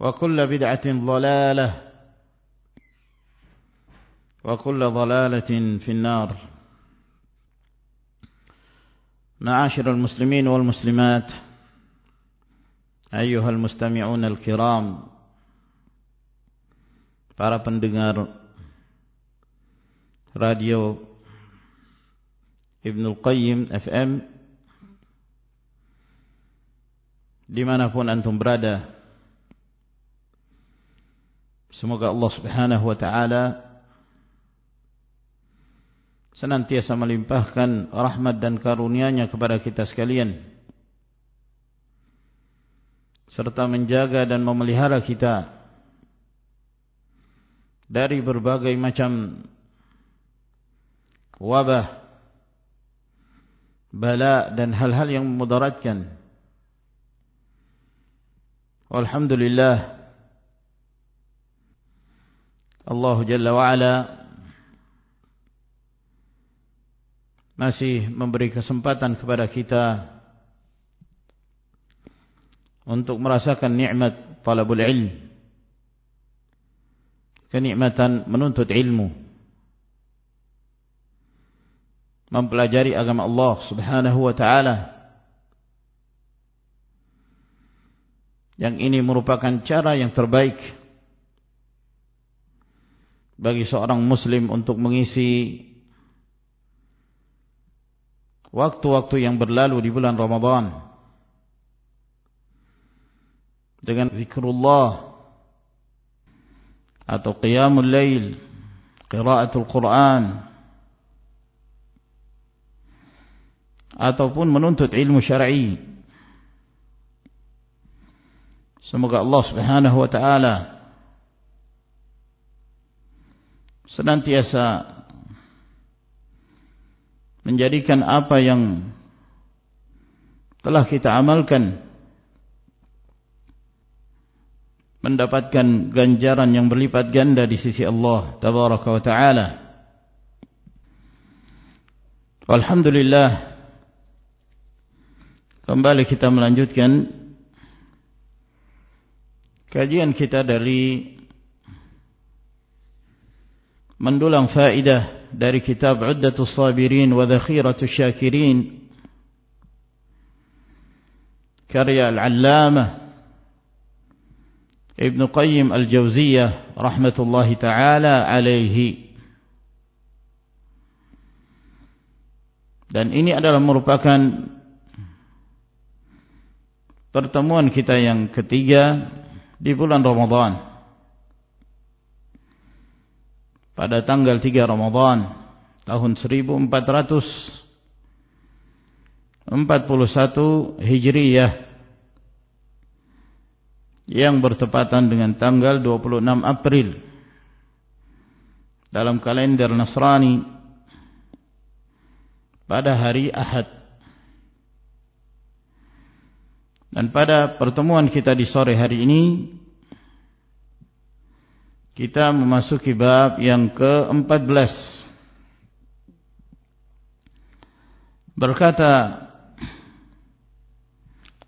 وكل بدعة ضلالة وكل ضلالة في النار. معاشر المسلمين والمسلمات أيها المستمعون الكرام para pendengar radio Ibnul Qayyim FM dimanapun antum berada. Semoga Allah subhanahu wa ta'ala senantiasa melimpahkan rahmat dan karunia-Nya kepada kita sekalian. Serta menjaga dan memelihara kita dari berbagai macam wabah bala dan hal-hal yang memudaratkan. Alhamdulillah Allah Jalla wa'ala masih memberi kesempatan kepada kita untuk merasakan nikmat talabul ilm. Kenikmatan menuntut ilmu. Mempelajari agama Allah subhanahu wa ta'ala. Yang ini merupakan cara yang terbaik bagi seorang muslim untuk mengisi waktu-waktu yang berlalu di bulan Ramadan. Dengan zikrullah atau qiyamul lail qiraatul Quran ataupun menuntut ilmu syar'i. Semoga Allah Subhanahu wa taala senantiasa menjadikan apa yang telah kita amalkan mendapatkan ganjaran yang berlipat ganda di sisi Allah tabaraka wa taala. Alhamdulillah kembali kita melanjutkan kajian kita dari mendulang faidah dari kitab Uddatus Sabirin wa Dhakhiratus Syakirin karya Al-Allamah Ibn Qayyim Al-Jauziyah rahmatullahi taala alaihi dan ini adalah merupakan pertemuan kita yang ketiga di bulan Ramadan pada tanggal 3 Ramadhan tahun 1441 Hijriyah yang bertepatan dengan tanggal 26 April. Dalam kalender Nasrani pada hari Ahad. Dan pada pertemuan kita di sore hari ini kita memasuki bab yang ke-14 berkata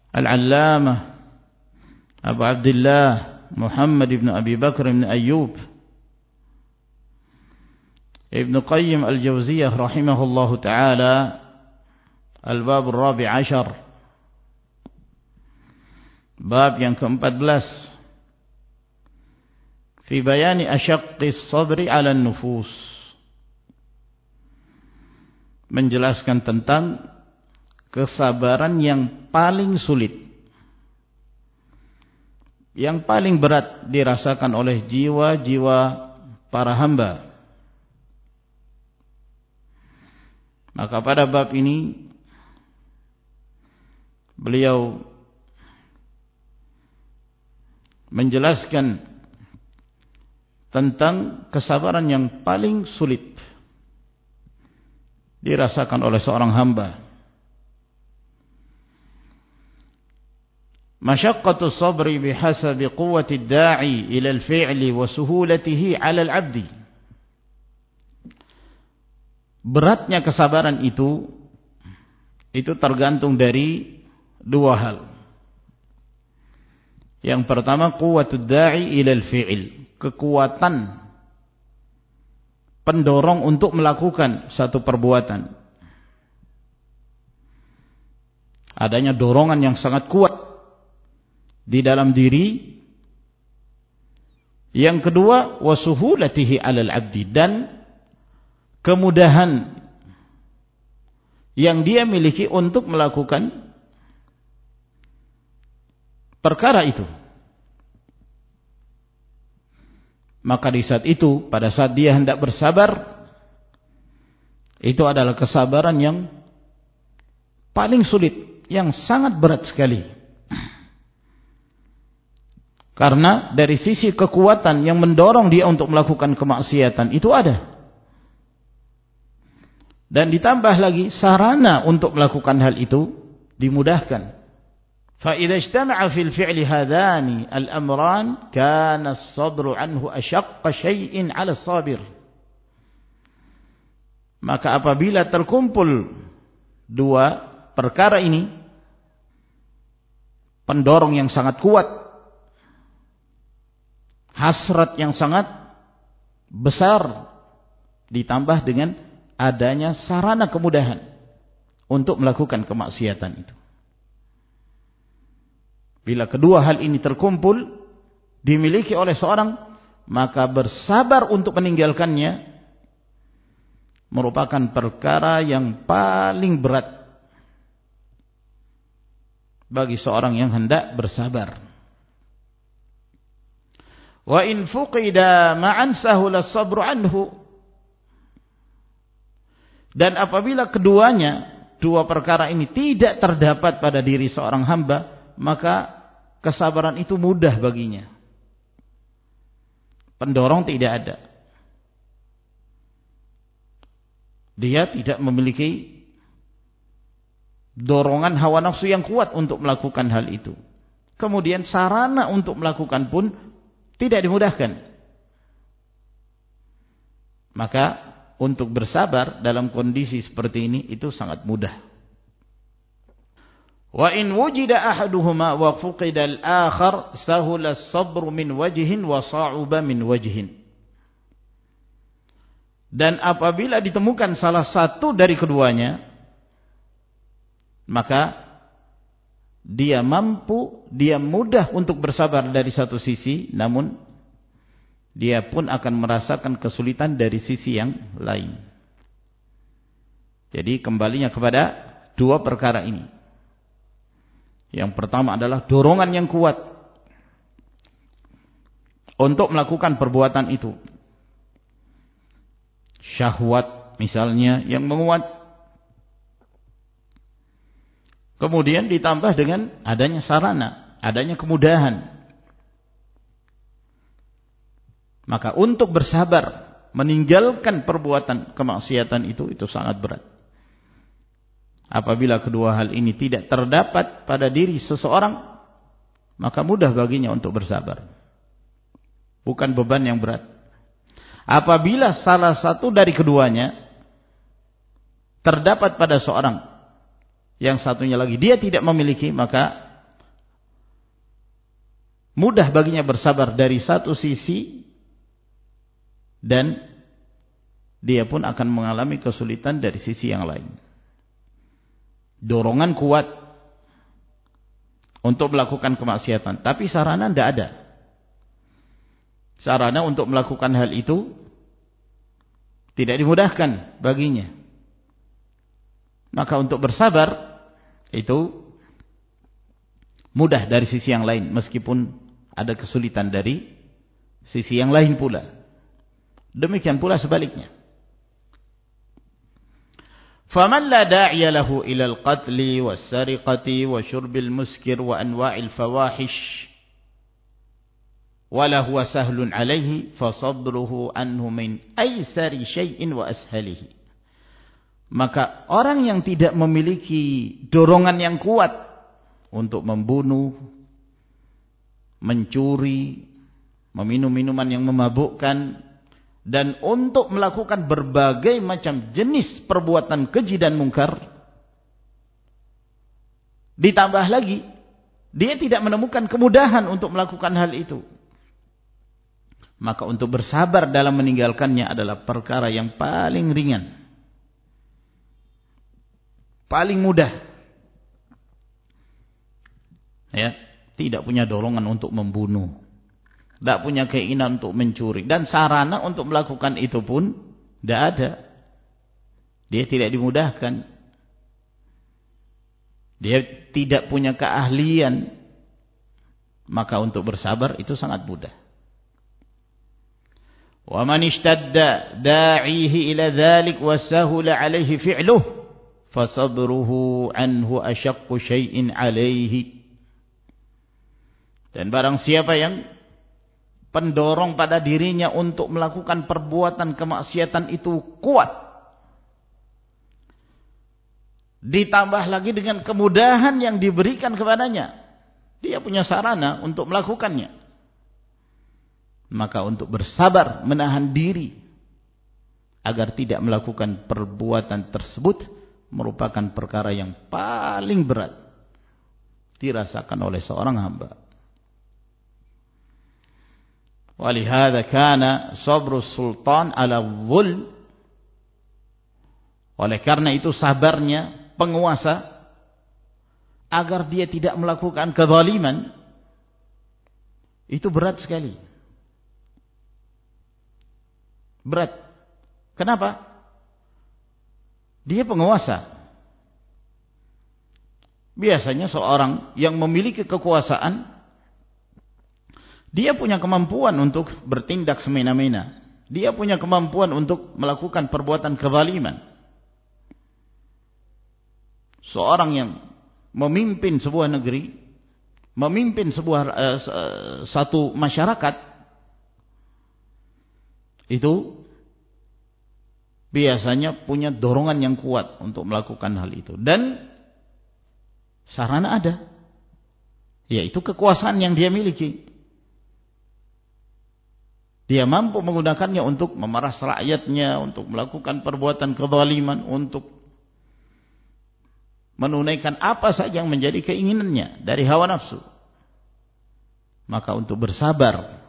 Al-Allamah Abu Abdullah Muhammad ibn Abi Bakr ibn Ayyub Ibn Qayyim Al-Jawziyah rahimahullahu taala Al-Bab Al-Rabi' Ashar Bab yang ke-14 fi bayani asyaqqis sabri 'ala nufus menjelaskan tentang kesabaran yang paling sulit. Yang paling berat dirasakan oleh jiwa-jiwa para hamba. Maka pada bab ini beliau menjelaskan tentang kesabaran yang paling sulit dirasakan oleh seorang hamba. Masyaqqatu sabri bihasabi quwwati ad-da'i ila al-fi'li wa suhulatihi 'ala al-'abdi. Beratnya kesabaran itu itu tergantung dari dua hal. Yang pertama quwwatu ad-da'i ila al-fi'l kekuatan pendorong untuk melakukan satu perbuatan. Adanya dorongan yang sangat kuat di dalam diri. Yang kedua, wasuhulatihi 'alal 'abdi dan kemudahan yang dia miliki untuk melakukan perkara itu. Maka di saat itu pada saat dia hendak bersabar itu adalah kesabaran yang paling sulit yang sangat berat sekali. Karena dari sisi kekuatan yang mendorong dia untuk melakukan kemaksiatan itu ada. Dan ditambah lagi sarana untuk melakukan hal itu dimudahkan فإذا اجتمع في الفعل هذان الأمران كان الصبر عنه أشق شيء على الصابر maka apabila terkumpul dua perkara ini pendorong yang sangat kuat hasrat yang sangat besar ditambah dengan adanya sarana kemudahan untuk melakukan kemaksiatan itu Bila kedua hal ini terkumpul, dimiliki oleh seorang, maka bersabar untuk meninggalkannya, merupakan perkara yang paling berat bagi seorang yang hendak bersabar. Wa in fuqida ma'an sahula sabru anhu. Dan apabila keduanya, dua perkara ini tidak terdapat pada diri seorang hamba, maka kesabaran itu mudah baginya. Pendorong tidak ada. Dia tidak memiliki dorongan hawa nafsu yang kuat untuk melakukan hal itu. Kemudian sarana untuk melakukan pun tidak dimudahkan. Maka untuk bersabar dalam kondisi seperti ini itu sangat mudah. Wa in wujida ahaduhuma wa fuqida al-akhar sahula as-sabr min wajhin wa sa'uba min wajhin. Dan apabila ditemukan salah satu dari keduanya, maka dia mampu, dia mudah untuk bersabar dari satu sisi, namun dia pun akan merasakan kesulitan dari sisi yang lain. Jadi kembalinya kepada dua perkara ini. Yang pertama adalah dorongan yang kuat untuk melakukan perbuatan itu. Syahwat misalnya yang menguat. Kemudian ditambah dengan adanya sarana adanya kemudahan. Maka untuk bersabar meninggalkan perbuatan kemaksiatan itu itu sangat berat apabila kedua hal ini tidak terdapat pada diri seseorang maka mudah baginya untuk bersabar bukan beban yang berat Apabila salah satu dari keduanya terdapat pada seorang yang satunya lagi dia tidak memiliki maka mudah baginya bersabar dari satu sisi dan dia pun akan mengalami kesulitan dari sisi yang lain. Dorongan kuat untuk melakukan kemaksiatan, tapi sarana tidak ada. Sarana untuk melakukan hal itu tidak dimudahkan baginya. Maka untuk bersabar itu mudah dari sisi yang lain meskipun ada kesulitan dari sisi yang lain pula. Demikian pula sebaliknya. فمن لا داعي له إلى القتل والسرقة وشرب المسكر وأنواع الفواحش muskir سهل عليه فصبره wala من أيسر شيء وأسهله. Maka orang yang tidak memiliki dorongan yang kuat untuk membunuh mencuri meminum minuman yang memabukkan dan untuk melakukan berbagai macam jenis perbuatan keji dan mungkar ditambah lagi dia tidak menemukan kemudahan untuk melakukan hal itu maka untuk bersabar dalam meninggalkannya adalah perkara yang paling ringan. Paling mudah. Ya, tidak punya dorongan untuk membunuh. Tidak punya keinginan untuk mencuri. Dan sarana untuk melakukan itu pun tidak ada. Dia tidak dimudahkan. Dia tidak punya keahlian. Maka untuk bersabar itu sangat mudah. ومن اشتد داعيه إلى ذلك وسهل عليه فعله فصبره عنه أشق شيء عليه dan barang siapa yang pendorong pada dirinya untuk melakukan perbuatan kemaksiatan itu kuat. Ditambah lagi dengan kemudahan yang diberikan kepadanya. Dia punya sarana untuk melakukannya. Maka untuk bersabar menahan diri agar tidak melakukan perbuatan tersebut merupakan perkara yang paling berat dirasakan oleh seorang hamba. Walihada kana sabru sultan ala dhul oleh karena itu sabarnya penguasa agar dia tidak melakukan kezaliman itu berat sekali. berat. Kenapa? Dia penguasa. Biasanya seorang yang memiliki kekuasaan, dia punya kemampuan untuk bertindak semena-mena. Dia punya kemampuan untuk melakukan perbuatan kezaliman. Seorang yang memimpin sebuah negeri, memimpin sebuah uh, satu masyarakat, itu biasanya punya dorongan yang kuat untuk melakukan hal itu dan sarana ada yaitu kekuasaan yang dia miliki dia mampu menggunakannya untuk memeras rakyatnya untuk melakukan perbuatan kezaliman untuk menunaikan apa saja yang menjadi keinginannya dari hawa nafsu. Maka untuk bersabar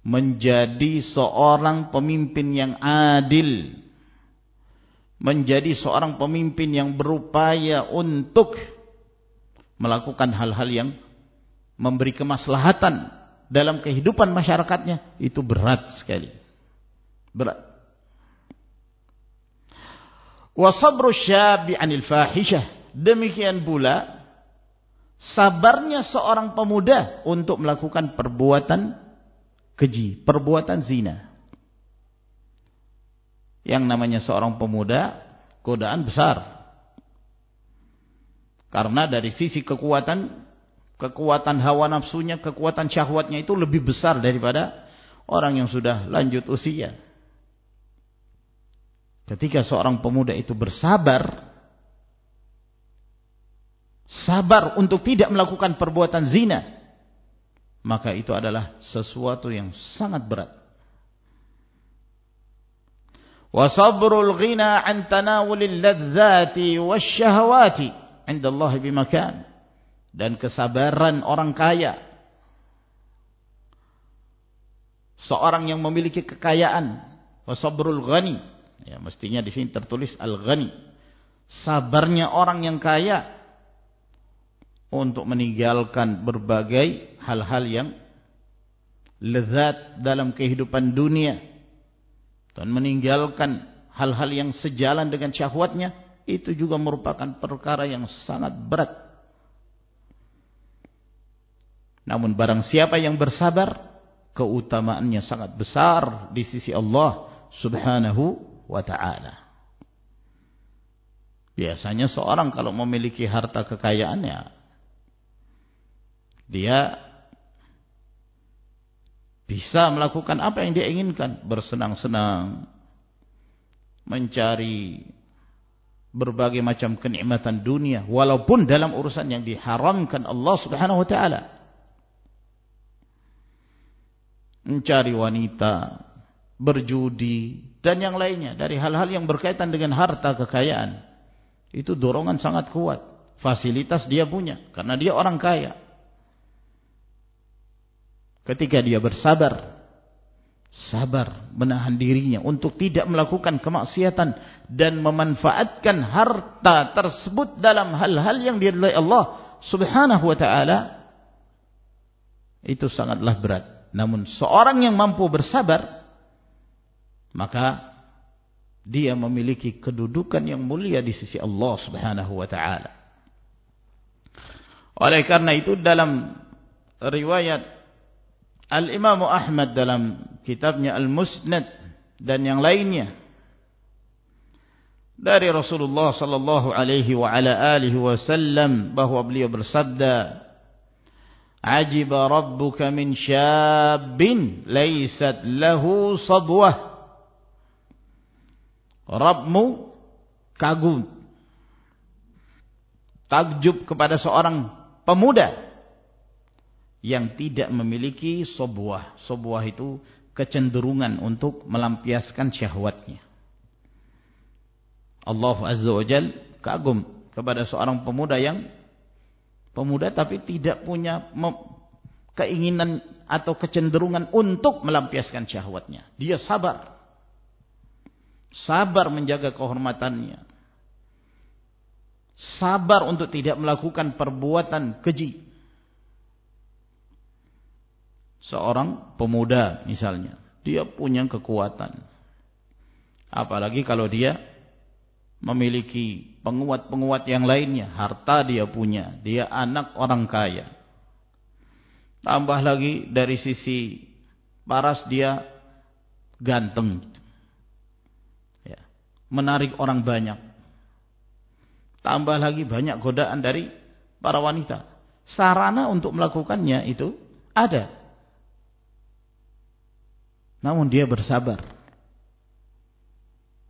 menjadi seorang pemimpin yang adil menjadi seorang pemimpin yang berupaya untuk melakukan hal-hal yang memberi kemaslahatan dalam kehidupan masyarakatnya itu berat sekali berat wa sabru syabi 'anil fahishah demikian pula sabarnya seorang pemuda untuk melakukan perbuatan keji, perbuatan zina. Yang namanya seorang pemuda, godaan besar. Karena dari sisi kekuatan, kekuatan hawa nafsunya, kekuatan syahwatnya itu lebih besar daripada orang yang sudah lanjut usia. Ketika seorang pemuda itu bersabar, sabar untuk tidak melakukan perbuatan zina, maka itu adalah sesuatu yang sangat berat. Wa sabrul ghina an tanawulil ladzati wasyahawati 'inda Allah bimakan. Dan kesabaran orang kaya. Seorang yang memiliki kekayaan. Wa sabrul ghani. Ya mestinya di sini tertulis al-ghani. Sabarnya orang yang kaya. Untuk meninggalkan berbagai hal-hal yang lezat dalam kehidupan dunia. Dan meninggalkan hal-hal yang sejalan dengan syahwatnya. Itu juga merupakan perkara yang sangat berat namun barang siapa yang bersabar keutamaannya sangat besar di sisi Allah subhanahu wa ta'ala. Biasanya seorang kalau memiliki harta kekayaannya dia bisa melakukan apa yang dia inginkan. Bersenang-senang mencari berbagai macam kenikmatan dunia walaupun dalam urusan yang diharamkan Allah Subhanahu wa taala mencari wanita berjudi dan yang lainnya. Dari hal-hal yang berkaitan dengan harta kekayaan. Itu dorongan sangat kuat. Fasilitas dia punya karena dia orang kaya. Ketika dia bersabar sabar menahan dirinya untuk tidak melakukan kemaksiatan dan memanfaatkan harta tersebut dalam hal-hal yang diridai Allah Subhanahu wa taala itu sangatlah berat namun seorang yang mampu bersabar maka dia memiliki kedudukan yang mulia di sisi Allah Subhanahu wa taala. Oleh karena itu dalam riwayat Al-Imam Ahmad dalam kitabnya Al-Musnad dan yang lainnya dari Rasulullah sallallahu alaihi wa ala alihi wasallam bahwa beliau bersabda Ajiba rabbuka min syabbin laysat lahu sabwah Rabbmu kagum takjub kepada seorang pemuda yang tidak memiliki sobuah. Sobuah itu kecenderungan untuk melampiaskan syahwatnya. Allah Azza wa Jal kagum kepada seorang pemuda yang pemuda tapi tidak punya keinginan atau kecenderungan untuk melampiaskan syahwatnya. Dia sabar. Sabar menjaga kehormatannya. Sabar untuk tidak melakukan perbuatan keji seorang pemuda misalnya dia punya kekuatan apalagi kalau dia memiliki penguat-penguat yang lainnya harta dia punya dia anak orang kaya. Tambah lagi dari sisi paras dia ganteng. Ya, menarik orang banyak. Tambah lagi banyak godaan dari para wanita. Sarana untuk melakukannya itu ada. Namun dia bersabar.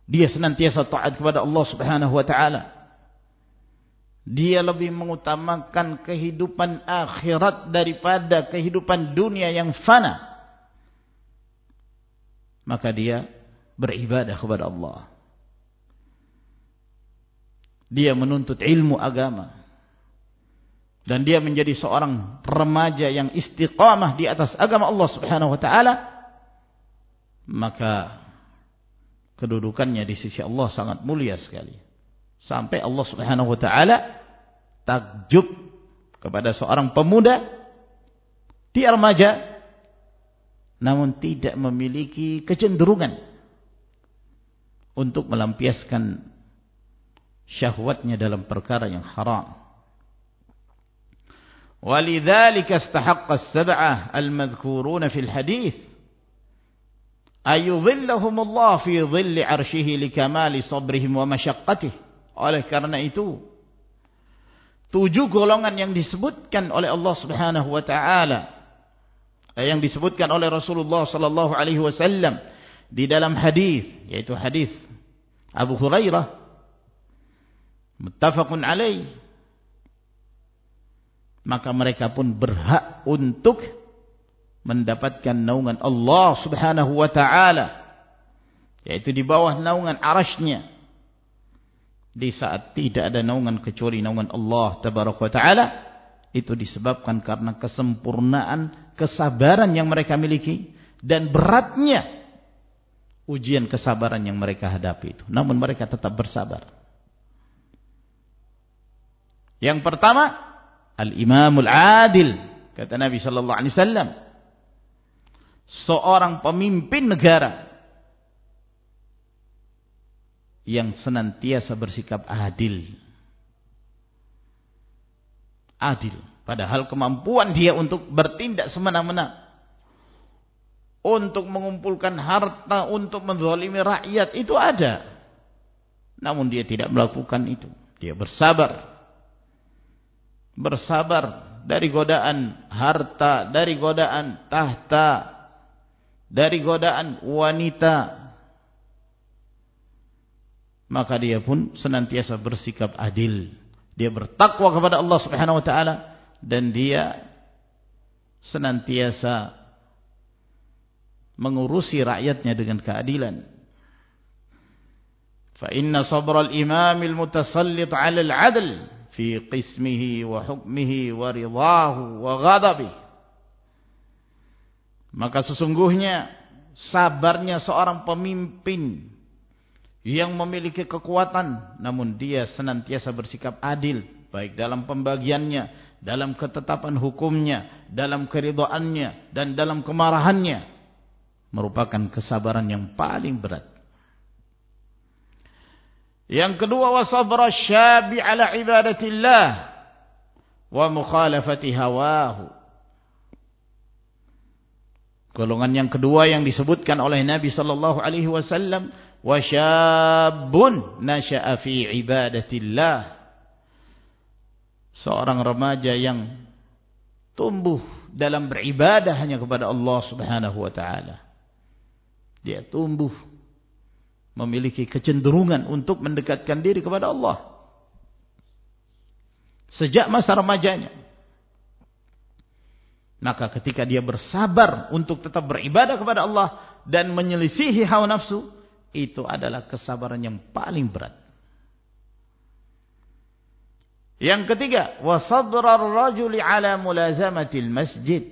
Dia senantiasa taat kepada Allah Subhanahu wa taala. Dia lebih mengutamakan kehidupan akhirat daripada kehidupan dunia yang fana. Maka dia beribadah kepada Allah. Dia menuntut ilmu agama. Dan dia menjadi seorang remaja yang istiqamah di atas agama Allah Subhanahu wa taala maka kedudukannya di sisi Allah sangat mulia sekali. Sampai Allah Subhanahu wa taala takjub kepada seorang pemuda di remaja namun tidak memiliki kecenderungan untuk melampiaskan syahwatnya dalam perkara yang haram. Walidzalika istahaqqa as-sab'ah al-madhkuruna fil hadits Ayyudhillahumullah fi dhilli arshihi likamali sabrihim wa masyaqqatih. Oleh karena itu tujuh golongan yang disebutkan oleh Allah Subhanahu wa taala eh, yang disebutkan oleh Rasulullah sallallahu alaihi wasallam di dalam hadis yaitu hadis Abu Hurairah muttafaqun alaih maka mereka pun berhak untuk mendapatkan naungan Allah subhanahu wa ta'ala yaitu di bawah naungan arasnya di saat tidak ada naungan kecuali naungan Allah tabaraka wa ta'ala itu disebabkan karena kesempurnaan kesabaran yang mereka miliki dan beratnya ujian kesabaran yang mereka hadapi itu. Namun mereka tetap bersabar. Yang pertama al-imamul adil kata Nabi sallallahu alaihi wasallam seorang pemimpin negara yang senantiasa bersikap adil. Adil. Padahal kemampuan dia untuk bertindak semena-mena. Untuk mengumpulkan harta untuk menzalimi rakyat itu ada. Namun dia tidak melakukan itu. Dia bersabar. Bersabar dari godaan harta, dari godaan tahta, dari godaan wanita. Maka dia pun senantiasa bersikap adil. Dia bertakwa kepada Allah Subhanahu wa taala dan dia senantiasa mengurusi rakyatnya dengan keadilan. Fa inna sabra al-imam al-mutasallit 'ala al-'adl fi qismihi wa hukmihi wa ridahu wa ghadabi maka sesungguhnya sabarnya seorang pemimpin yang memiliki kekuatan namun dia senantiasa bersikap adil baik dalam pembagiannya dalam ketetapan hukumnya dalam keridhaannya dan dalam kemarahannya merupakan kesabaran yang paling berat yang kedua wasabra syabi ala ibadatillah wa mukhalafati hawahu. Golongan yang kedua yang disebutkan oleh Nabi sallallahu alaihi wasallam wa syabun nasha'a fi ibadatillah. Seorang remaja yang tumbuh dalam beribadah hanya kepada Allah Subhanahu wa taala. Dia tumbuh memiliki kecenderungan untuk mendekatkan diri kepada Allah sejak masa remajanya maka ketika dia bersabar untuk tetap beribadah kepada Allah dan menyelisihi hawa nafsu itu adalah kesabaran yang paling berat. Yang ketiga wasadrar rajuli ala mulazamatil masjid.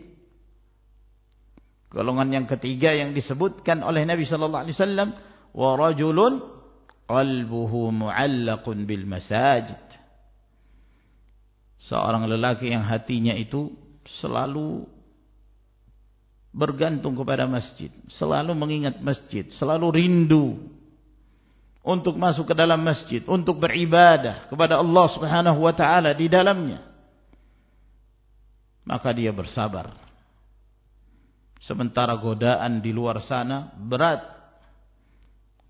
Golongan yang ketiga yang disebutkan oleh Nabi sallallahu alaihi wasallam wa rajulun qalbuhu mu'allaqun bil masajid. Seorang lelaki yang hatinya itu selalu bergantung kepada masjid selalu mengingat masjid selalu rindu untuk masuk ke dalam masjid untuk beribadah kepada Allah Subhanahu wa taala di dalamnya maka dia bersabar. Sementara godaan di luar sana berat.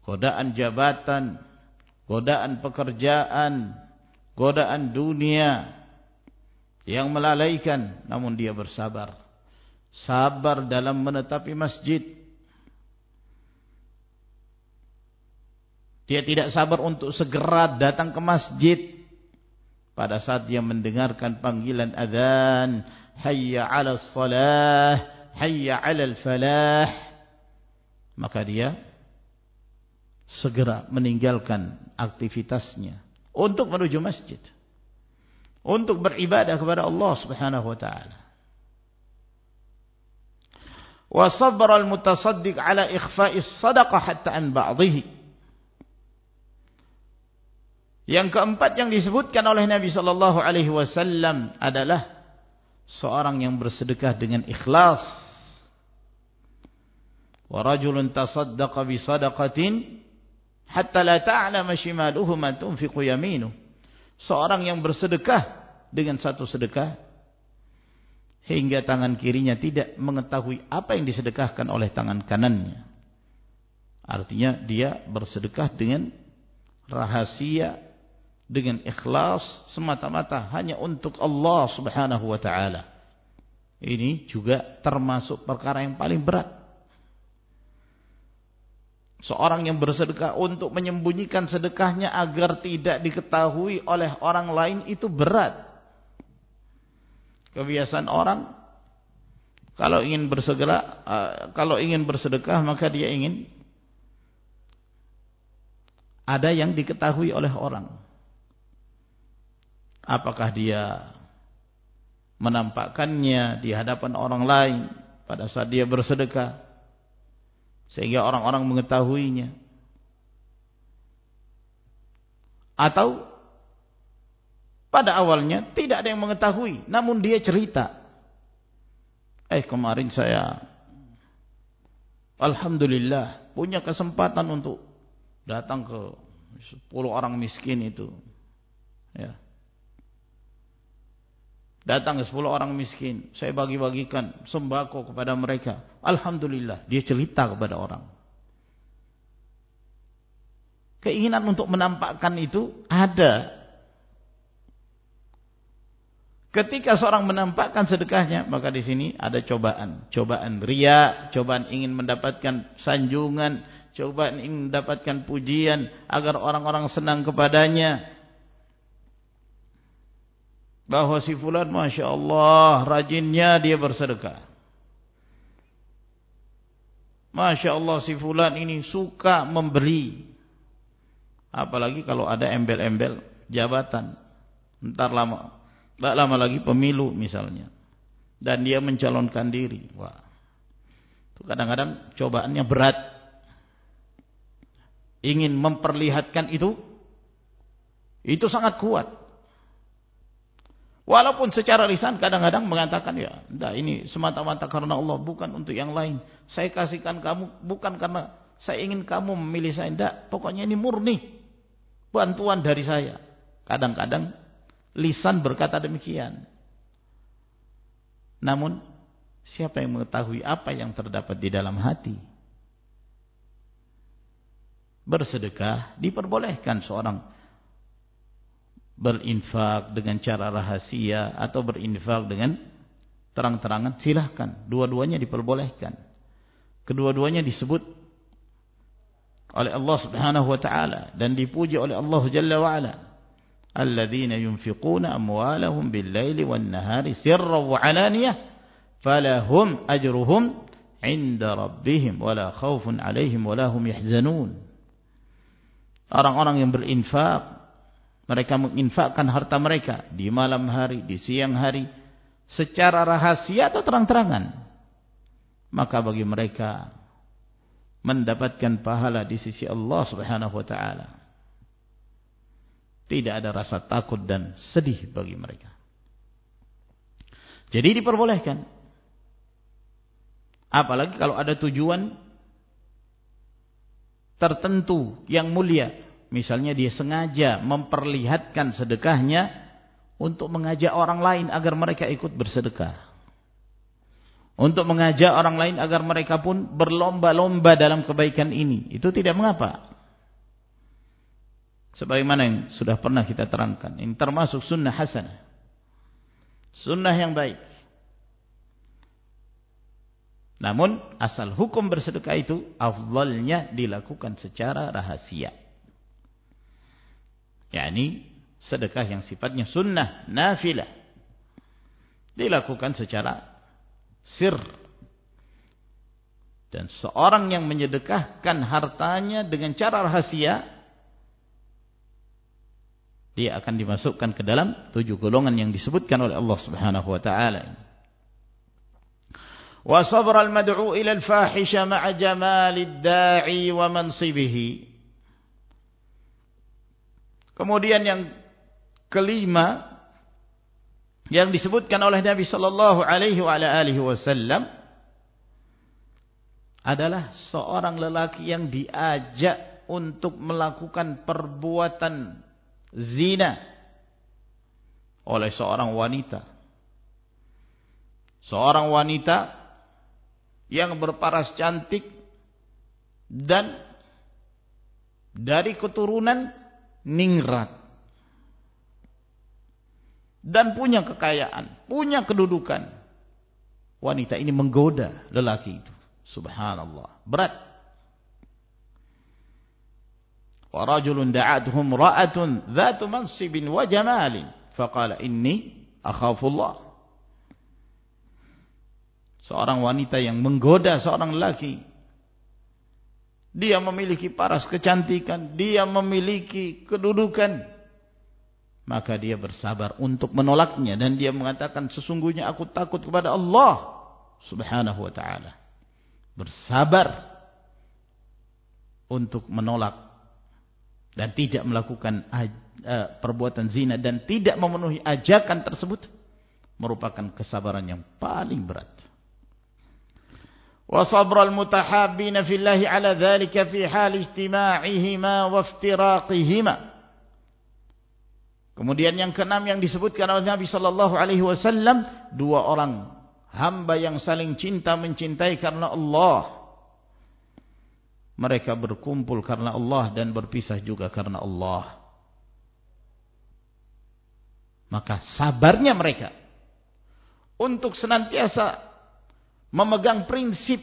Godaan jabatan, godaan pekerjaan, godaan dunia yang melalaikan namun dia bersabar. Sabar dalam menetapi masjid. Dia tidak sabar untuk segera datang ke masjid pada saat dia mendengarkan panggilan azan, hayya 'alas salah, hayya 'alal falah. Maka dia segera meninggalkan aktivitasnya untuk menuju masjid untuk beribadah kepada Allah Subhanahu wa taala. Wa sabra al-mutasaddiq ala ikhfa'is sadaqah hatta an ba'dhihi yang keempat yang disebutkan oleh Nabi sallallahu alaihi wasallam adalah seorang yang bersedekah dengan ikhlas. Wa rajulun tasaddaqa bi sadaqatin hatta la ta'lama shimaluhu ma tunfiqu yaminuhu seorang yang bersedekah dengan satu sedekah hingga tangan kirinya tidak mengetahui apa yang disedekahkan oleh tangan kanannya. Artinya dia bersedekah dengan rahasia dengan ikhlas semata-mata hanya untuk Allah Subhanahu wa taala. Ini juga termasuk perkara yang paling berat Seorang yang bersedekah untuk menyembunyikan sedekahnya agar tidak diketahui oleh orang lain itu berat. Kebiasaan orang kalau ingin bersegera uh, kalau ingin bersedekah maka dia ingin ada yang diketahui oleh orang. Apakah dia menampakkannya di hadapan orang lain pada saat dia bersedekah sehingga orang-orang mengetahuinya. Atau pada awalnya tidak ada yang mengetahui namun dia cerita. Eh kemarin saya Alhamdulillah punya kesempatan untuk datang ke 10 orang miskin itu. Ya Datang ke 10 orang miskin. Saya bagi-bagikan sembako kepada mereka. Alhamdulillah. Dia cerita kepada orang. Keinginan untuk menampakkan itu ada. Ketika seorang menampakkan sedekahnya, maka di sini ada cobaan. Cobaan ria, cobaan ingin mendapatkan sanjungan, cobaan ingin mendapatkan pujian agar orang-orang senang kepadanya bahwa si fulan Masya Allah rajinnya dia bersedekah. Masya Allah si fulan ini suka memberi. Apalagi kalau ada embel-embel jabatan. Ntar lama, tak lama lagi pemilu misalnya. Dan dia mencalonkan diri. Wah, kadang-kadang cobaannya berat. Ingin memperlihatkan itu, itu sangat kuat. Walaupun secara lisan kadang-kadang mengatakan ya, enggak ini semata-mata karena Allah bukan untuk yang lain. Saya kasihkan kamu bukan karena saya ingin kamu memilih saya, enggak. Pokoknya ini murni bantuan dari saya. Kadang-kadang lisan berkata demikian. Namun siapa yang mengetahui apa yang terdapat di dalam hati? Bersedekah diperbolehkan seorang berinfak dengan cara rahasia atau berinfak dengan terang-terangan silahkan. Dua-duanya diperbolehkan. Kedua-duanya disebut oleh Allah Subhanahu wa taala dan dipuji oleh Allah Jalla wa ala yunfiquna amwalahum bil-laili wan-nahari sirran wa 'alaniyah falahum ajruhum 'inda rabbihim wala khaufun 'alaihim wala hum yahzanun. Orang-orang yang berinfak mereka menginfakkan harta mereka di malam hari, di siang hari, secara rahasia atau terang-terangan. Maka bagi mereka mendapatkan pahala di sisi Allah Subhanahu wa taala. Tidak ada rasa takut dan sedih bagi mereka. Jadi diperbolehkan. Apalagi kalau ada tujuan tertentu yang mulia Misalnya dia sengaja memperlihatkan sedekahnya untuk mengajak orang lain agar mereka ikut bersedekah. Untuk mengajak orang lain agar mereka pun berlomba-lomba dalam kebaikan ini. Itu tidak mengapa. Sebagaimana yang sudah pernah kita terangkan. Ini termasuk sunnah hasanah. Sunnah yang baik. Namun asal hukum bersedekah itu afdalnya dilakukan secara rahasia yakni sedekah yang sifatnya sunnah nafilah. Dilakukan secara sir. Dan seorang yang menyedekahkan hartanya dengan cara rahasia dia akan dimasukkan ke dalam tujuh golongan yang disebutkan oleh Allah Subhanahu wa taala. Wa sabra al-mad'u ila al-fahisha ma'a kemudian yang kelima yang disebutkan oleh Nabi sallallahu alaihi wasallam adalah seorang lelaki yang diajak untuk melakukan perbuatan zina oleh seorang wanita. Seorang wanita yang berparas cantik dan dari keturunan ningrat dan punya kekayaan, punya kedudukan. Wanita ini menggoda lelaki itu. Subhanallah. Berat. Wa rajulun da'atuhum ra'atun dhatu mansibin wa jamalin. Faqala inni akhafullah. Seorang wanita yang menggoda seorang lelaki. Dia memiliki paras kecantikan. Dia memiliki kedudukan. Maka dia bersabar untuk menolaknya. Dan dia mengatakan sesungguhnya aku takut kepada Allah. Subhanahu wa ta'ala. Bersabar. Untuk menolak. Dan tidak melakukan uh, perbuatan zina. Dan tidak memenuhi ajakan tersebut. Merupakan kesabaran yang paling berat. وصبر المتحابين في الله على ذلك في حال اجتماعهما وافتراقهما Kemudian yang keenam yang disebutkan oleh Nabi sallallahu alaihi wasallam dua orang hamba yang saling cinta mencintai karena Allah. Mereka berkumpul karena Allah dan berpisah juga karena Allah. Maka sabarnya mereka untuk senantiasa memegang prinsip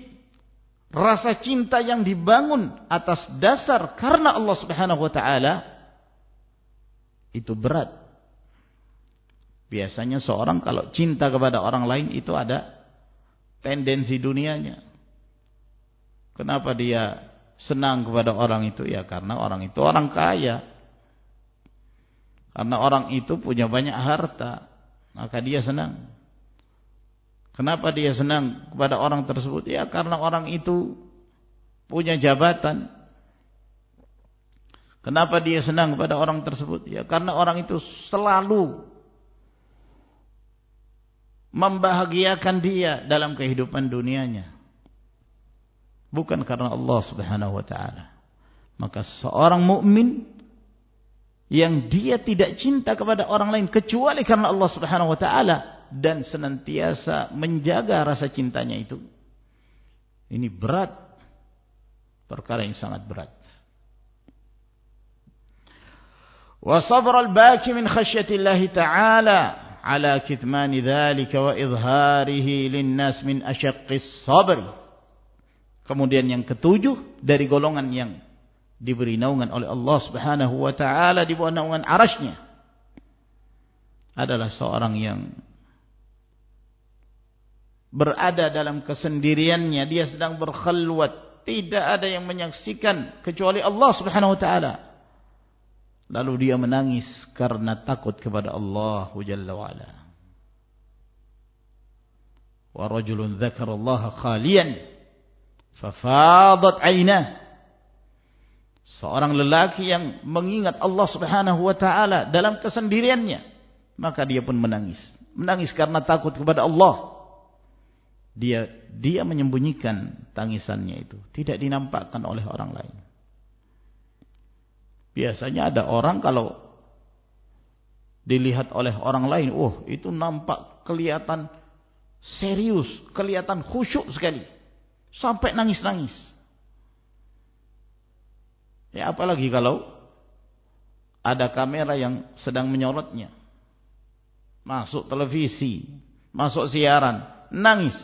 rasa cinta yang dibangun atas dasar karena Allah Subhanahu wa taala itu berat. Biasanya seorang kalau cinta kepada orang lain itu ada tendensi dunianya. Kenapa dia senang kepada orang itu? Ya karena orang itu orang kaya. Karena orang itu punya banyak harta, maka dia senang. Kenapa dia senang kepada orang tersebut? Ya karena orang itu punya jabatan. Kenapa dia senang kepada orang tersebut? Ya karena orang itu selalu membahagiakan dia dalam kehidupan dunianya. Bukan karena Allah Subhanahu wa taala. Maka seorang mukmin yang dia tidak cinta kepada orang lain kecuali karena Allah Subhanahu wa taala dan senantiasa menjaga rasa cintanya itu. Ini berat. Perkara yang sangat berat. Wa sabr al-baki min khasyatillahi ta'ala ala kitmani dhalika wa izharihi linnas min sabri. Kemudian yang ketujuh dari golongan yang diberi naungan oleh Allah Subhanahu wa taala di bawah naungan arasy adalah seorang yang berada dalam kesendiriannya. Dia sedang berkhalwat. Tidak ada yang menyaksikan kecuali Allah Subhanahu wa taala. Lalu dia menangis karena takut kepada Allah jalla wa ala. Wa rajulun dzakara Allah khalian fafadat 'ainah seorang lelaki yang mengingat Allah Subhanahu wa taala dalam kesendiriannya. Maka dia pun menangis. Menangis karena takut kepada Allah dia dia menyembunyikan tangisannya itu. Tidak dinampakkan oleh orang lain. Biasanya ada orang kalau dilihat oleh orang lain oh itu nampak kelihatan serius kelihatan khusyuk sekali. Sampai nangis-nangis. Ya apalagi kalau ada kamera yang sedang menyorotnya. Masuk televisi masuk siaran nangis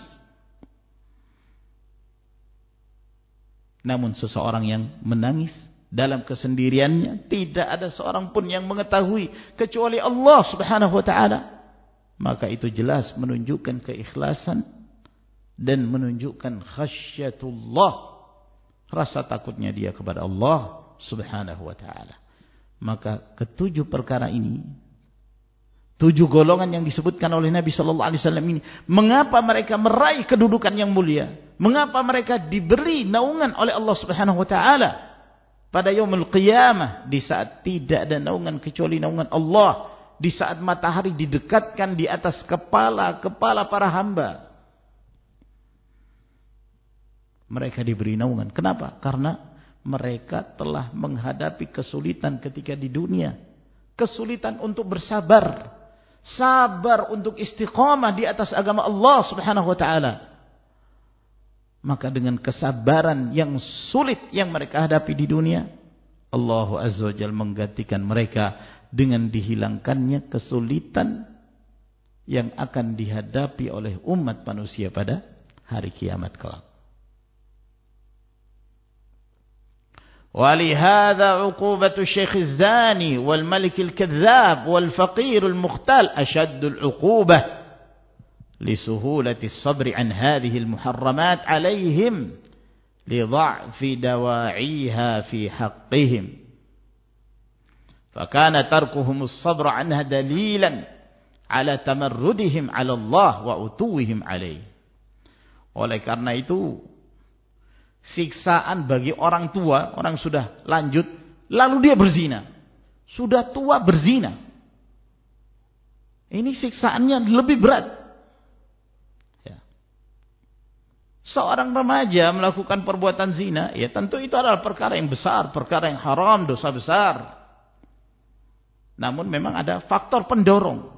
Namun seseorang yang menangis dalam kesendiriannya tidak ada seorang pun yang mengetahui kecuali Allah Subhanahu wa taala. Maka itu jelas menunjukkan keikhlasan dan menunjukkan khasyatullah rasa takutnya dia kepada Allah Subhanahu wa taala. Maka ketujuh perkara ini Tujuh golongan yang disebutkan oleh Nabi Sallallahu Alaihi Wasallam ini, mengapa mereka meraih kedudukan yang mulia? Mengapa mereka diberi naungan oleh Allah Subhanahu Wa Taala pada Yomul Qiyamah di saat tidak ada naungan kecuali naungan Allah, di saat matahari didekatkan di atas kepala kepala para hamba. Mereka diberi naungan. Kenapa? Karena mereka telah menghadapi kesulitan ketika di dunia. Kesulitan untuk bersabar sabar untuk istiqamah di atas agama Allah Subhanahu wa taala. Maka dengan kesabaran yang sulit yang mereka hadapi di dunia, Allah Azza wa menggantikan mereka dengan dihilangkannya kesulitan yang akan dihadapi oleh umat manusia pada hari kiamat kelak. ولهذا عقوبة الشيخ الزاني والملك الكذاب والفقير المختال أشد العقوبة لسهولة الصبر عن هذه المحرمات عليهم لضعف دواعيها في حقهم. فكان تركهم الصبر عنها دليلا على تمردهم على الله وعتوهم عليه. oleh karena itu siksaan bagi orang tua, orang sudah lanjut, lalu dia berzina. Sudah tua berzina. Ini siksaannya lebih berat. Ya. Seorang remaja melakukan perbuatan zina, ya tentu itu adalah perkara yang besar, perkara yang haram, dosa besar. Namun memang ada faktor pendorong.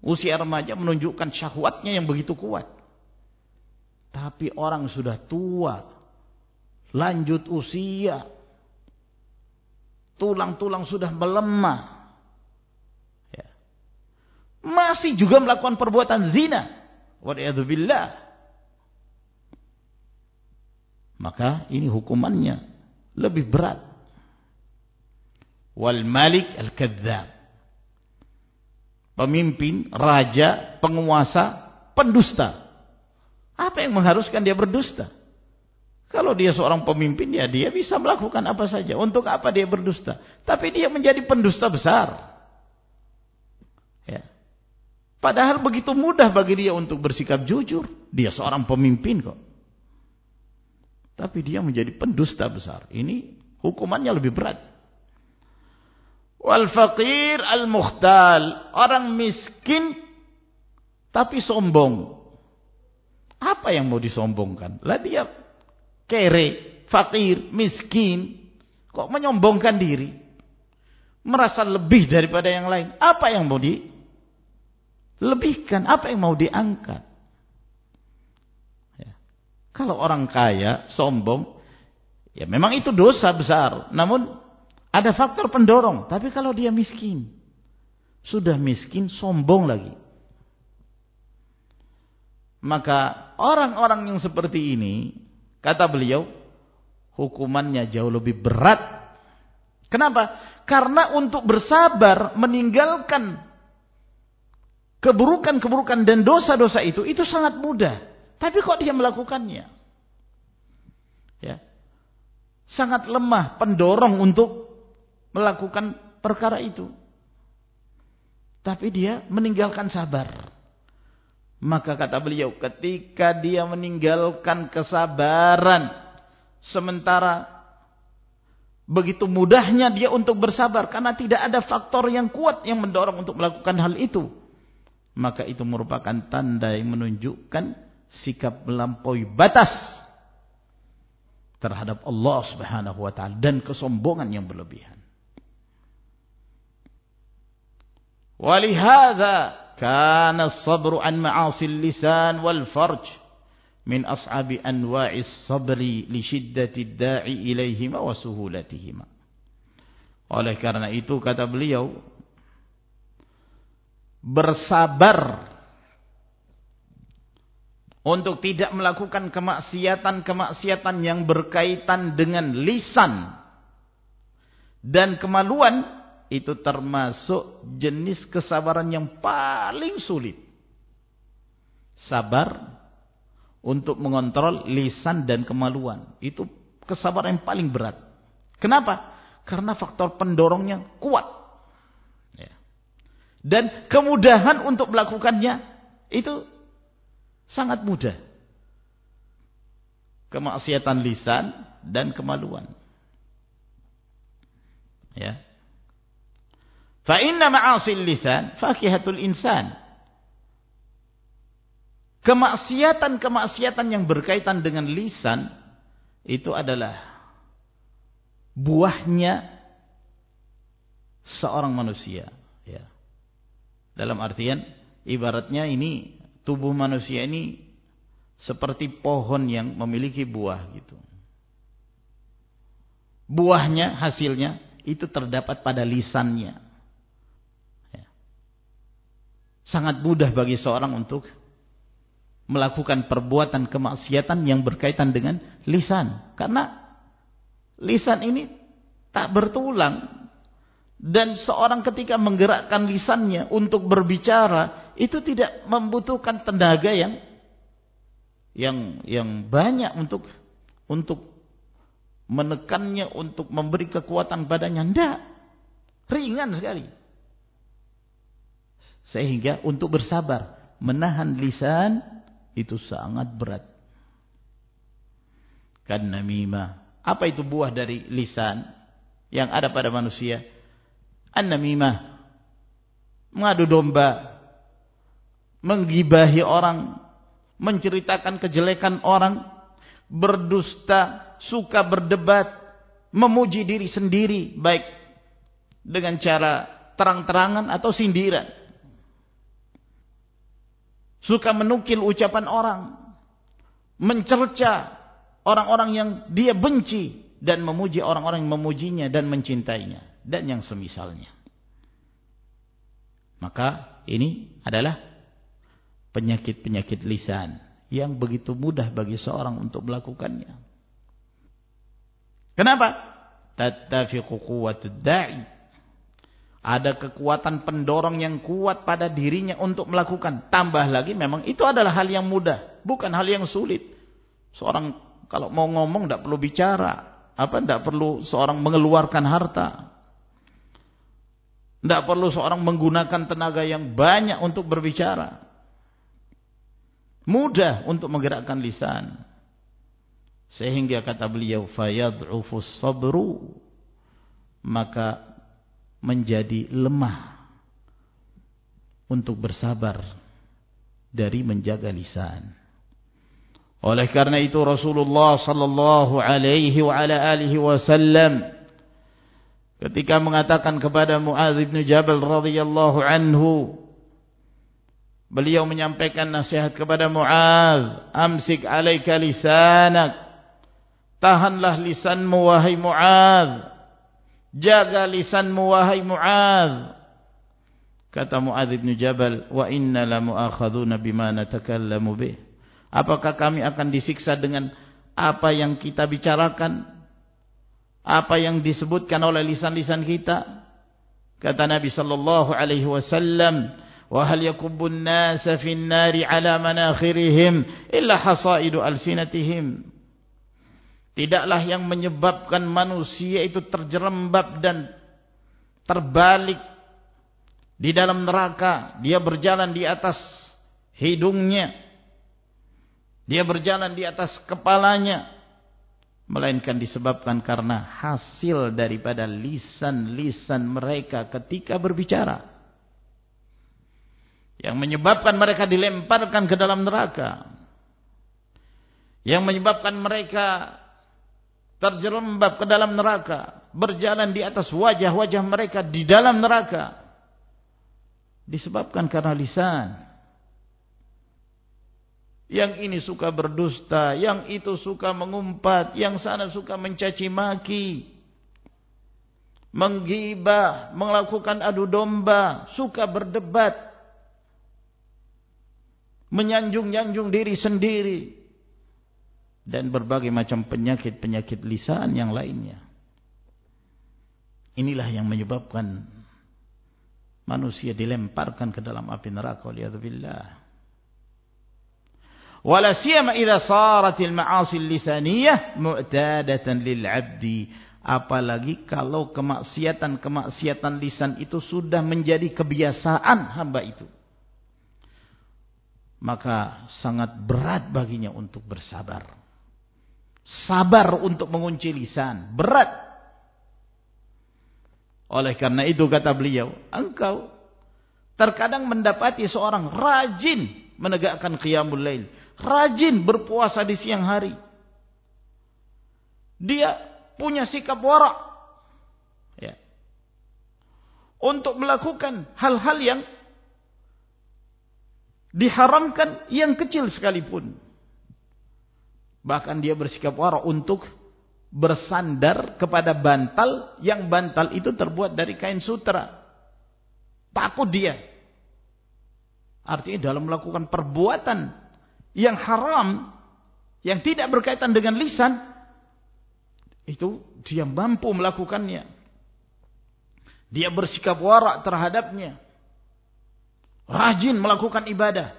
Usia remaja menunjukkan syahwatnya yang begitu kuat. Tapi orang sudah tua, lanjut usia, tulang-tulang sudah melemah, ya. masih juga melakukan perbuatan zina. Wadiyadzubillah. Maka ini hukumannya lebih berat. Wal malik al-kadzab. Pemimpin, raja, penguasa, pendusta. Apa yang mengharuskan dia berdusta? Kalau dia seorang pemimpin, ya dia bisa melakukan apa saja. Untuk apa dia berdusta? Tapi dia menjadi pendusta besar. Ya. Padahal begitu mudah bagi dia untuk bersikap jujur. Dia seorang pemimpin kok. Tapi dia menjadi pendusta besar. Ini hukumannya lebih berat. Wal faqir al mukhtal. Orang miskin tapi sombong. Apa yang mau disombongkan? Lah dia kere, fakir, miskin. Kok menyombongkan diri? Merasa lebih daripada yang lain. Apa yang mau dilebihkan? Apa yang mau diangkat? Ya. Kalau orang kaya, sombong, ya memang itu dosa besar. Namun ada faktor pendorong. Tapi kalau dia miskin, sudah miskin, sombong lagi. Maka orang-orang yang seperti ini, kata beliau, hukumannya jauh lebih berat. Kenapa? Karena untuk bersabar meninggalkan keburukan-keburukan dan dosa-dosa itu, itu sangat mudah. Tapi kok dia melakukannya? Ya. Sangat lemah pendorong untuk melakukan perkara itu. Tapi dia meninggalkan sabar. Maka kata beliau, ketika dia meninggalkan kesabaran, sementara begitu mudahnya dia untuk bersabar, karena tidak ada faktor yang kuat yang mendorong untuk melakukan hal itu. Maka itu merupakan tanda yang menunjukkan sikap melampaui batas terhadap Allah subhanahu wa ta'ala dan kesombongan yang berlebihan. Walihada كان sabru an ma'asil lisan wal farj min as'abi anwa'is sabri li إليهما da'i ilaihima wa suhulatihima. Oleh karena itu kata beliau bersabar untuk tidak melakukan kemaksiatan-kemaksiatan yang berkaitan dengan lisan dan kemaluan itu termasuk jenis kesabaran yang paling sulit. Sabar untuk mengontrol lisan dan kemaluan. Itu kesabaran yang paling berat. Kenapa? Karena faktor pendorongnya kuat. Ya. Dan kemudahan untuk melakukannya itu sangat mudah. Kemaksiatan lisan dan kemaluan. Ya. Fa inna ma'asil lisan fakihatul insan. Kemaksiatan-kemaksiatan yang berkaitan dengan lisan itu adalah buahnya seorang manusia ya. Dalam artian ibaratnya ini tubuh manusia ini seperti pohon yang memiliki buah gitu. Buahnya hasilnya itu terdapat pada lisannya. Ya. Sangat mudah bagi seorang untuk melakukan perbuatan kemaksiatan yang berkaitan dengan lisan. Karena lisan ini tak bertulang. Dan seorang ketika menggerakkan lisannya untuk berbicara, itu tidak membutuhkan tenaga yang yang yang banyak untuk untuk menekannya, untuk memberi kekuatan badannya. Tidak. Ringan sekali. Sehingga untuk bersabar, menahan lisan itu sangat berat. Kan namimah. Apa itu buah dari lisan yang ada pada manusia? An-namimah. Mengadu domba. Menggibahi orang. Menceritakan kejelekan orang. Berdusta. Suka berdebat. Memuji diri sendiri. Baik dengan cara terang-terangan atau sindiran suka menukil ucapan orang, mencerca orang-orang yang dia benci dan memuji orang-orang yang memujinya dan mencintainya dan yang semisalnya. Maka ini adalah penyakit-penyakit lisan yang begitu mudah bagi seorang untuk melakukannya. Kenapa? Tattafiqu quwwatud da'i ada kekuatan pendorong yang kuat pada dirinya untuk melakukan. Tambah lagi memang itu adalah hal yang mudah. Bukan hal yang sulit. Seorang kalau mau ngomong tidak perlu bicara. Apa tidak perlu seorang mengeluarkan harta. Tidak perlu seorang menggunakan tenaga yang banyak untuk berbicara. Mudah untuk menggerakkan lisan. Sehingga kata beliau. Fayad'ufus sabru. Maka menjadi lemah untuk bersabar dari menjaga lisan. Oleh karena itu Rasulullah sallallahu alaihi wa ala alihi wasallam ketika mengatakan kepada Muaz bin Jabal radhiyallahu anhu beliau menyampaikan nasihat kepada Muaz amsik alaika lisanak tahanlah lisanmu wahai Muaz Jaga lisanmu wahai Mu'adh. Kata Mu'adh bin Jabal, wa inna la mu'akhaduna bima natakallamu bih. Apakah kami akan disiksa dengan apa yang kita bicarakan? Apa yang disebutkan oleh lisan-lisan kita? Kata Nabi sallallahu alaihi wasallam, "Wa hal yakubbun nasa fin nari ala manakhirihim illa hasaidu alsinatihim." Tidaklah yang menyebabkan manusia itu terjerembab dan terbalik di dalam neraka. Dia berjalan di atas hidungnya. Dia berjalan di atas kepalanya. Melainkan disebabkan karena hasil daripada lisan-lisan mereka ketika berbicara. Yang menyebabkan mereka dilemparkan ke dalam neraka. Yang menyebabkan mereka terjerembab ke dalam neraka, berjalan di atas wajah-wajah mereka di dalam neraka. Disebabkan karena lisan. Yang ini suka berdusta, yang itu suka mengumpat, yang sana suka mencaci maki. Menggibah, melakukan adu domba, suka berdebat. Menyanjung-yanjung diri sendiri dan berbagai macam penyakit-penyakit lisan yang lainnya. Inilah yang menyebabkan manusia dilemparkan ke dalam api neraka waliyadzubillah. Wala siyama idza sarat al-ma'asi al-lisaniyah mu'tadatan lil 'abdi Apalagi kalau kemaksiatan-kemaksiatan lisan itu sudah menjadi kebiasaan hamba itu. Maka sangat berat baginya untuk bersabar. Sabar untuk mengunci lisan. Berat. Oleh karena itu kata beliau. Engkau terkadang mendapati seorang rajin menegakkan qiyamul lail. Rajin berpuasa di siang hari. Dia punya sikap warak. Ya. Untuk melakukan hal-hal yang diharamkan yang kecil sekalipun. Bahkan dia bersikap warak untuk bersandar kepada bantal yang bantal itu terbuat dari kain sutra. Takut dia. Artinya dalam melakukan perbuatan yang haram, yang tidak berkaitan dengan lisan, itu dia mampu melakukannya. Dia bersikap warak terhadapnya. Rajin melakukan ibadah.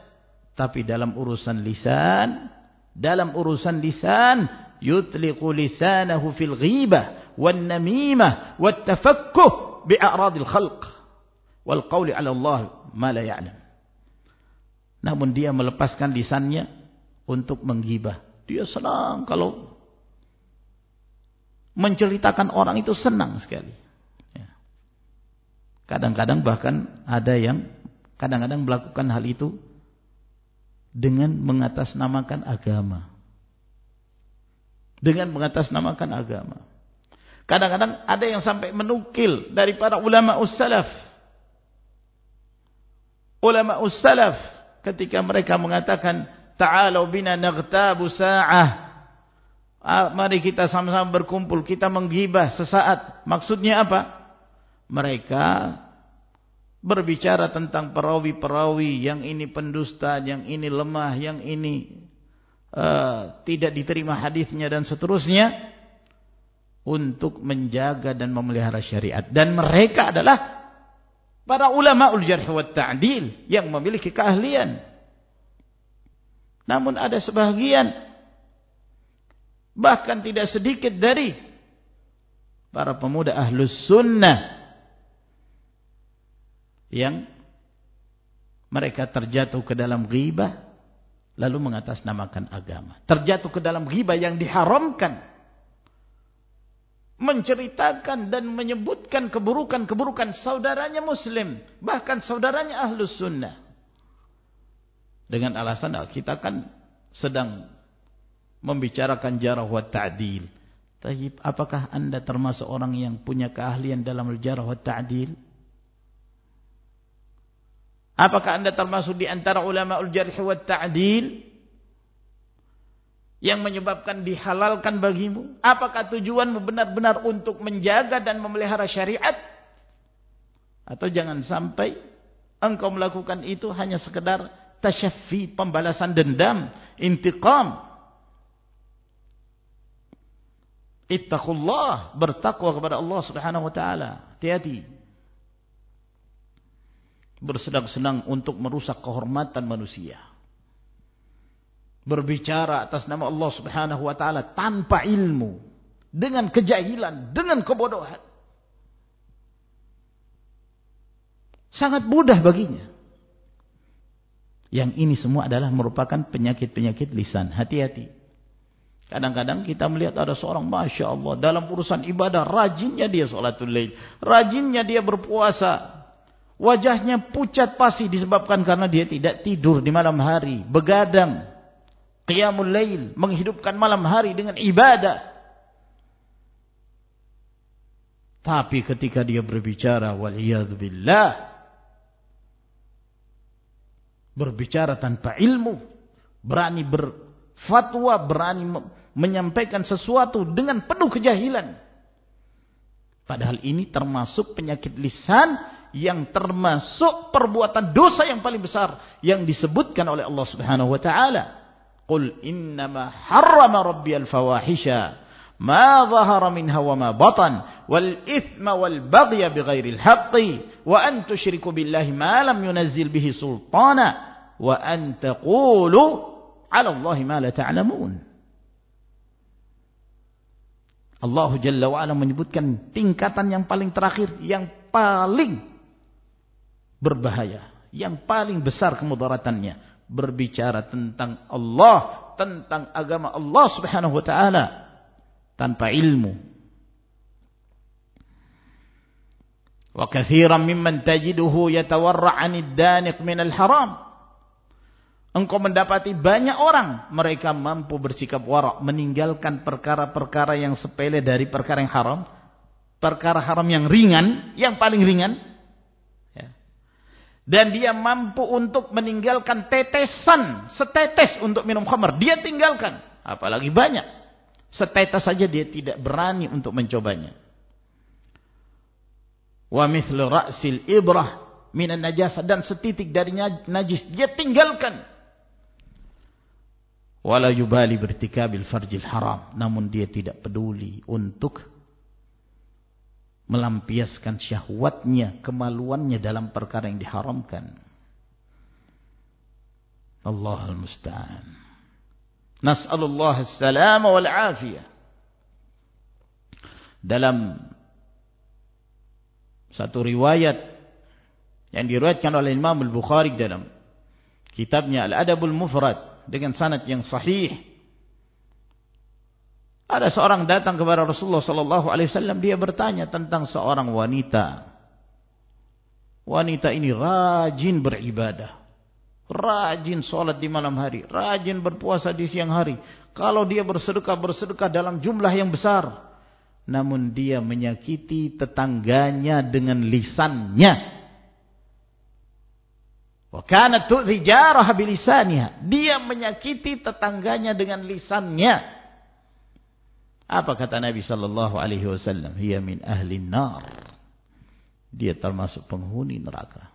Tapi dalam urusan lisan, dalam urusan lisan, yutliqu lisanahu fil ghibah, wan namimah, wat tafakkuh bi'a'radil khalq. Wal qawli ala Allah ma la ya'lam. Namun dia melepaskan lisannya untuk menggibah. Dia senang kalau menceritakan orang itu senang sekali. Ya. Kadang-kadang bahkan ada yang kadang-kadang melakukan hal itu dengan mengatasnamakan agama. Dengan mengatasnamakan agama. Kadang-kadang ada yang sampai menukil dari para ulama ussalaf. Ulama ussalaf ketika mereka mengatakan ta'alu bina naghtabu sa'ah Ah, mari kita sama-sama berkumpul, kita menggibah sesaat. Maksudnya apa? Mereka berbicara tentang perawi-perawi yang ini pendusta, yang ini lemah, yang ini uh, tidak diterima hadisnya dan seterusnya untuk menjaga dan memelihara syariat. Dan mereka adalah para ulama ul jarh wa ta'dil yang memiliki keahlian. Namun ada sebahagian bahkan tidak sedikit dari para pemuda ahlus sunnah yang mereka terjatuh ke dalam ghibah lalu mengatasnamakan agama terjatuh ke dalam ghibah yang diharamkan menceritakan dan menyebutkan keburukan-keburukan saudaranya muslim bahkan saudaranya ahlus sunnah dengan alasan kita kan sedang membicarakan jarah wa ta'dil. Tapi apakah anda termasuk orang yang punya keahlian dalam jarah wa ta'dil? Apakah anda termasuk di antara ulama ul-jarh wa ta'dil? Yang menyebabkan dihalalkan bagimu? Apakah tujuanmu benar-benar untuk menjaga dan memelihara syariat? Atau jangan sampai engkau melakukan itu hanya sekedar tasyafi, pembalasan dendam, intiqam. Ittaqullah, bertakwa kepada Allah Subhanahu wa taala. Hati-hati. Bersenang-senang untuk merusak kehormatan manusia. Berbicara atas nama Allah Subhanahu wa taala tanpa ilmu, dengan kejahilan, dengan kebodohan. Sangat mudah baginya. Yang ini semua adalah merupakan penyakit-penyakit lisan. Hati-hati. Kadang-kadang kita melihat ada seorang Masya Allah. Dalam urusan ibadah, rajinnya dia sholatul lail. Rajinnya dia berpuasa. Wajahnya pucat pasti disebabkan karena dia tidak tidur di malam hari. Begadang. Qiyamul lail. Menghidupkan malam hari dengan ibadah. Tapi ketika dia berbicara, waliyadzubillah. Berbicara tanpa ilmu. Berani berfatwa, berani menyampaikan sesuatu dengan penuh kejahilan. Padahal ini termasuk penyakit lisan yang termasuk perbuatan dosa yang paling besar yang disebutkan oleh Allah Subhanahu wa taala. Qul innama harrama rabbiyal fawahisha ma dhahara minha wa ma batan wal ithma wal baghya bighairil haqqi wa an tusyriku billahi ma lam yunazzil bihi sultana wa an taqulu 'ala Allahi ma la ta'lamun. Allah Jalla wa'ala menyebutkan tingkatan yang paling terakhir, yang paling berbahaya, yang paling besar kemudaratannya. Berbicara tentang Allah, tentang agama Allah subhanahu wa ta'ala, tanpa ilmu. Wa kathiran mimman tajiduhu yatawarra' anid daniq minal haram. Engkau mendapati banyak orang mereka mampu bersikap warak meninggalkan perkara-perkara yang sepele dari perkara yang haram, perkara haram yang ringan, yang paling ringan. Dan dia mampu untuk meninggalkan tetesan, setetes untuk minum khamar, dia tinggalkan, apalagi banyak. Setetes saja dia tidak berani untuk mencobanya. Wa mithlu ra'sil ibrah minan najasa. Dan setitik dari najis dia tinggalkan. Wala yubali bertikabil farjil haram. Namun dia tidak peduli untuk melampiaskan syahwatnya kemaluannya dalam perkara yang diharamkan Allah al-musta'an nas'alullah as-salama wal afiyah dalam satu riwayat yang diriwayatkan oleh Imam Al-Bukhari dalam kitabnya Al-Adabul Mufrad dengan sanad yang sahih. Ada seorang datang kepada Rasulullah sallallahu alaihi wasallam dia bertanya tentang seorang wanita. Wanita ini rajin beribadah. Rajin salat di malam hari, rajin berpuasa di siang hari. Kalau dia bersedekah bersedekah dalam jumlah yang besar, namun dia menyakiti tetangganya dengan lisannya. Wa kanat tu'zi jaraha. Dia menyakiti tetangganya dengan lisannya. Apa kata Nabi sallallahu alaihi wasallam? Hiya min ahli nar. Dia termasuk penghuni neraka.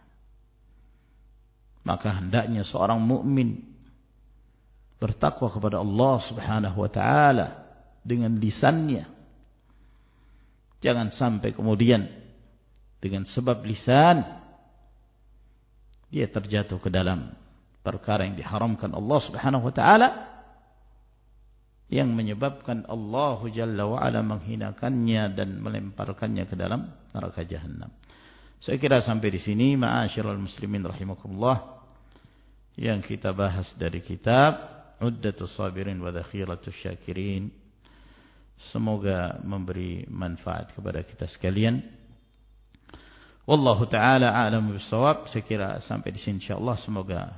Maka hendaknya seorang mukmin bertakwa kepada Allah Subhanahu wa taala dengan lisannya. Jangan sampai kemudian dengan sebab lisan dia terjatuh ke dalam perkara yang diharamkan Allah Subhanahu wa taala yang menyebabkan Allah Jalla wa ala menghinakannya dan melemparkannya ke dalam neraka jahanam. Saya kira sampai di sini ma'asyiral muslimin rahimakumullah yang kita bahas dari kitab Uddatus Sabirin wa Dakhiratus Syakirin. Semoga memberi manfaat kepada kita sekalian. Wallahu taala a'lamu bissawab. Saya kira sampai di sini insyaallah semoga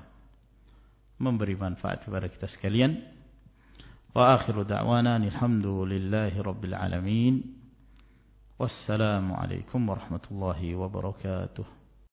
memberi manfaat kepada kita sekalian. وآخر دعوانا الحمد لله رب العالمين والسلام عليكم ورحمة الله وبركاته.